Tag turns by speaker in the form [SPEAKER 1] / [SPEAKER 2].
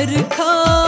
[SPEAKER 1] हर खा